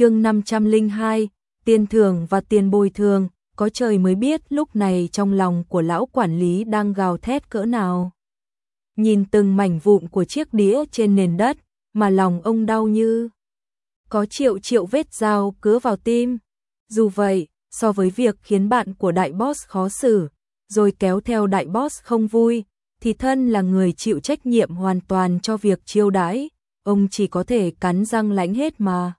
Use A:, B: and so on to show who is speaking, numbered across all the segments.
A: chương 502, tiền thưởng và tiền bồi thường, có trời mới biết lúc này trong lòng của lão quản lý đang gào thét cỡ nào. Nhìn từng mảnh vụn của chiếc đĩa trên nền đất, mà lòng ông đau như có triệu triệu vết dao cứa vào tim. Dù vậy, so với việc khiến bạn của đại boss khó xử, rồi kéo theo đại boss không vui, thì thân là người chịu trách nhiệm hoàn toàn cho việc chiêu đãi, ông chỉ có thể cắn răng lãnh hết mà.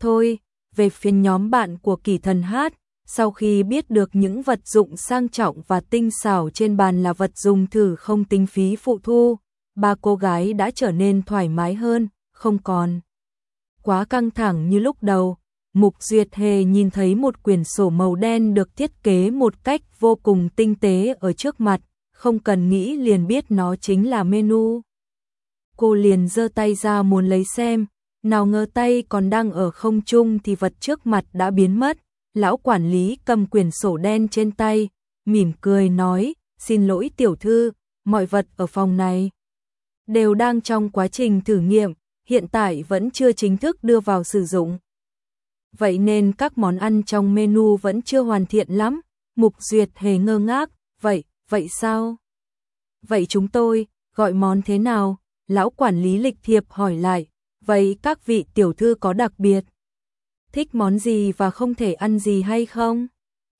A: Thôi, về phiên nhóm bạn của kỳ thần hát, sau khi biết được những vật dụng sang trọng và tinh xảo trên bàn là vật dùng thử không tính phí phụ thu, ba cô gái đã trở nên thoải mái hơn, không còn quá căng thẳng như lúc đầu. Mục Duyệt Hề nhìn thấy một quyển sổ màu đen được thiết kế một cách vô cùng tinh tế ở trước mặt, không cần nghĩ liền biết nó chính là menu. Cô liền giơ tay ra muốn lấy xem, nào ngờ tay còn đang ở không trung thì vật trước mặt đã biến mất. Lão quản lý cầm quyển sổ đen trên tay, mỉm cười nói, xin lỗi tiểu thư, mọi vật ở phòng này đều đang trong quá trình thử nghiệm, hiện tại vẫn chưa chính thức đưa vào sử dụng. Vậy nên các món ăn trong menu vẫn chưa hoàn thiện lắm, Mục Duyệt hề ngơ ngác, vậy, vậy sao? Vậy chúng tôi, gọi món thế nào? Lão quản lý lịch thiệp hỏi lại, vậy các vị tiểu thư có đặc biệt? Thích món gì và không thể ăn gì hay không?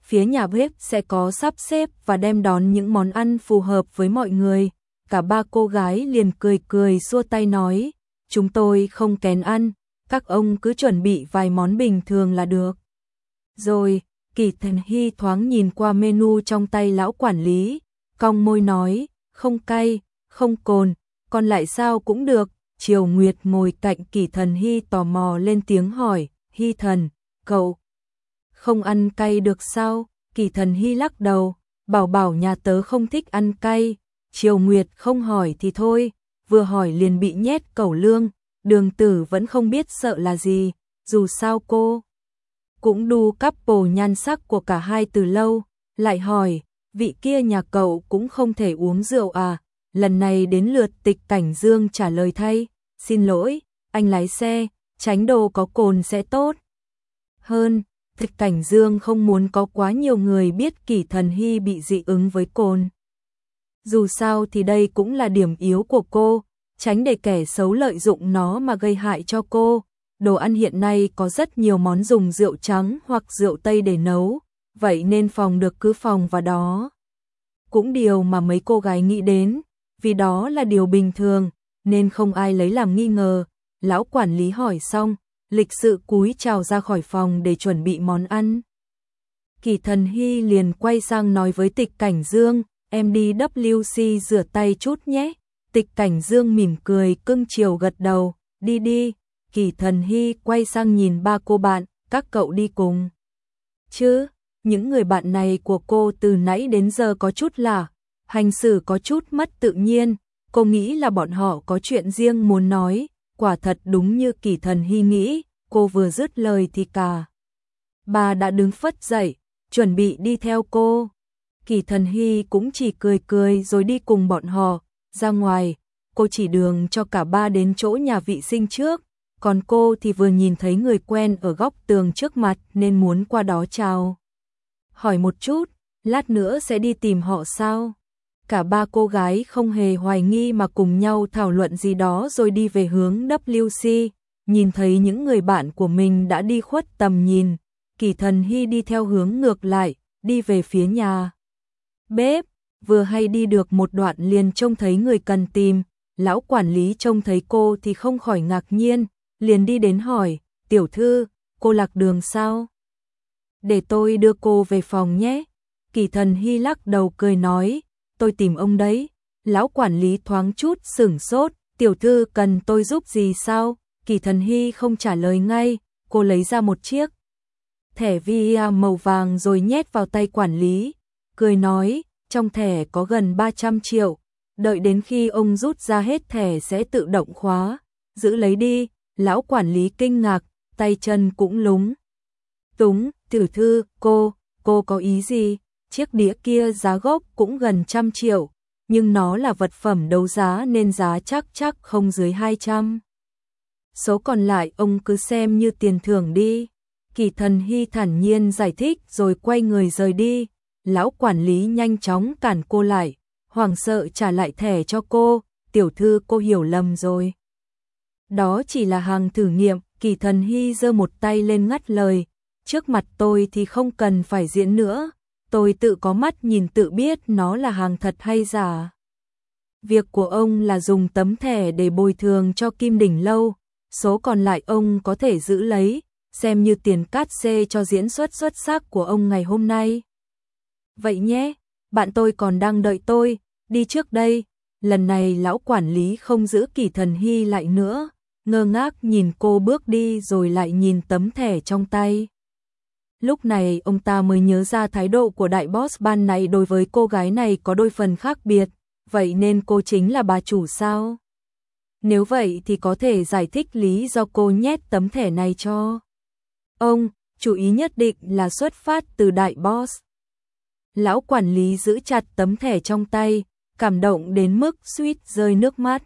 A: Phía nhà bếp sẽ có sắp xếp và đem đón những món ăn phù hợp với mọi người. Cả ba cô gái liền cười cười xua tay nói, chúng tôi không kén ăn, các ông cứ chuẩn bị vài món bình thường là được. Rồi, Kỳ Thần Hy thoáng nhìn qua menu trong tay lão quản lý, cong môi nói, không cay, không cồn, còn lại sao cũng được. Triều Nguyệt ngồi cạnh Kỳ Thần Hy tò mò lên tiếng hỏi, Hy thần, cậu không ăn cay được sao? Kỳ Thần Hy lắc đầu, bảo bảo nhà tớ không thích ăn cay. Triều Nguyệt không hỏi thì thôi, vừa hỏi liền bị nhét cẩu lương, đường tử vẫn không biết sợ là gì, dù sao cô cũng đu couple nhan sắc của cả hai từ lâu, lại hỏi, vị kia nhà cậu cũng không thể uống rượu à, lần này đến lượt tịch cảnh dương trả lời thay, xin lỗi, anh lái xe, tránh đồ có cồn sẽ tốt. Hơn, tịch cảnh dương không muốn có quá nhiều người biết kỷ thần hy bị dị ứng với cồn. Dù sao thì đây cũng là điểm yếu của cô, tránh để kẻ xấu lợi dụng nó mà gây hại cho cô. Đồ ăn hiện nay có rất nhiều món dùng rượu trắng hoặc rượu tây để nấu, vậy nên phòng được cứ phòng và đó. Cũng điều mà mấy cô gái nghĩ đến, vì đó là điều bình thường, nên không ai lấy làm nghi ngờ. Lão quản lý hỏi xong, lịch sự cúi chào ra khỏi phòng để chuẩn bị món ăn. Kỳ thần Hy liền quay sang nói với tịch cảnh dương, em đi WC rửa tay chút nhé. Tịch cảnh dương mỉm cười cưng chiều gật đầu, đi đi. Kỳ thần Hy quay sang nhìn ba cô bạn, các cậu đi cùng. Chứ, những người bạn này của cô từ nãy đến giờ có chút lạ, hành xử có chút mất tự nhiên, cô nghĩ là bọn họ có chuyện riêng muốn nói, quả thật đúng như kỳ thần Hy nghĩ, cô vừa dứt lời thì cả. Bà đã đứng phất dậy, chuẩn bị đi theo cô. Kỳ thần Hy cũng chỉ cười cười rồi đi cùng bọn họ, ra ngoài, cô chỉ đường cho cả ba đến chỗ nhà vị sinh trước, còn cô thì vừa nhìn thấy người quen ở góc tường trước mặt nên muốn qua đó chào. Hỏi một chút, lát nữa sẽ đi tìm họ sao? Cả ba cô gái không hề hoài nghi mà cùng nhau thảo luận gì đó rồi đi về hướng WC, nhìn thấy những người bạn của mình đã đi khuất tầm nhìn, kỳ thần hy đi theo hướng ngược lại, đi về phía nhà. Bếp, vừa hay đi được một đoạn liền trông thấy người cần tìm, lão quản lý trông thấy cô thì không khỏi ngạc nhiên, liền đi đến hỏi, tiểu thư, cô lạc đường sao? Để tôi đưa cô về phòng nhé. Kỳ thần hy lắc đầu cười nói, tôi tìm ông đấy. Lão quản lý thoáng chút sửng sốt, tiểu thư cần tôi giúp gì sao? Kỳ thần hy không trả lời ngay, cô lấy ra một chiếc thẻ VIA màu vàng rồi nhét vào tay quản lý, cười nói, trong thẻ có gần 300 triệu, đợi đến khi ông rút ra hết thẻ sẽ tự động khóa, giữ lấy đi, lão quản lý kinh ngạc, tay chân cũng lúng. Túng, tiểu thư, cô, cô có ý gì? Chiếc đĩa kia giá gốc cũng gần trăm triệu, nhưng nó là vật phẩm đấu giá nên giá chắc chắc không dưới 200. số còn lại ông cứ xem như tiền thưởng đi. Kỳ thần hy thản nhiên giải thích rồi quay người rời đi, lão quản lý nhanh chóng cản cô lại, hoàng sợ trả lại thẻ cho cô, tiểu thư cô hiểu lầm rồi. Đó chỉ là hàng thử nghiệm, kỳ thần hy giơ một tay lên ngắt lời, trước mặt tôi thì không cần phải diễn nữa, tôi tự có mắt nhìn tự biết nó là hàng thật hay giả. Việc của ông là dùng tấm thẻ để bồi thường cho Kim Đỉnh Lâu, số còn lại ông có thể giữ lấy, xem như tiền cát xê cho diễn xuất xuất sắc của ông ngày hôm nay. Vậy nhé, bạn tôi còn đang đợi tôi, đi trước đây. Lần này lão quản lý không giữ kỳ thần hy lại nữa, ngơ ngác nhìn cô bước đi rồi lại nhìn tấm thẻ trong tay. Lúc này ông ta mới nhớ ra thái độ của đại boss ban này đối với cô gái này có đôi phần khác biệt, vậy nên cô chính là bà chủ sao? Nếu vậy thì có thể giải thích lý do cô nhét tấm thẻ này cho. Ông, chủ ý nhất định là xuất phát từ đại boss. Lão quản lý giữ chặt tấm thẻ trong tay, cảm động đến mức suýt rơi nước mắt.